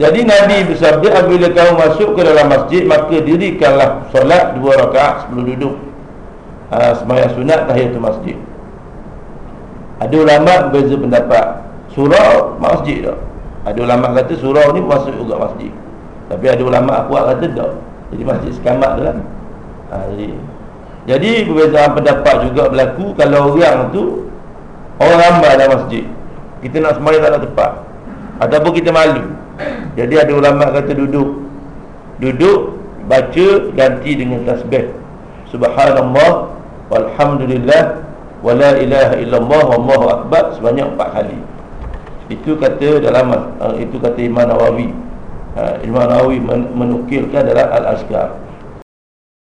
Jadi Nabi bersabda apabila kamu masuk ke dalam masjid maka dirikanlah solat dua rakaat sebelum duduk. Ha, sembahyang sunat tahiyatul masjid. Ada ulama berbeza pendapat. Surau masjid tak? Ada ulama kata surau ni masuk juga masjid. Tapi ada ulama aku kata tak. Jadi masjid sekamat tu kan. Ha, jadi jadi perbezaan pendapat juga berlaku kalau orang tu orang ramai dalam masjid. Kita nak sembahyang tak ada tempat. Ataupun kita malu. Jadi ada ulama kata duduk. Duduk baca ganti dengan tasbih. Subhanallah walhamdulillah wala ilaha illallah wallahu akbar sebanyak empat kali. Itu kata dalam uh, itu kata Imam Nawawi. Uh, Imam Nawawi menukilkan dalam Al-Azkar.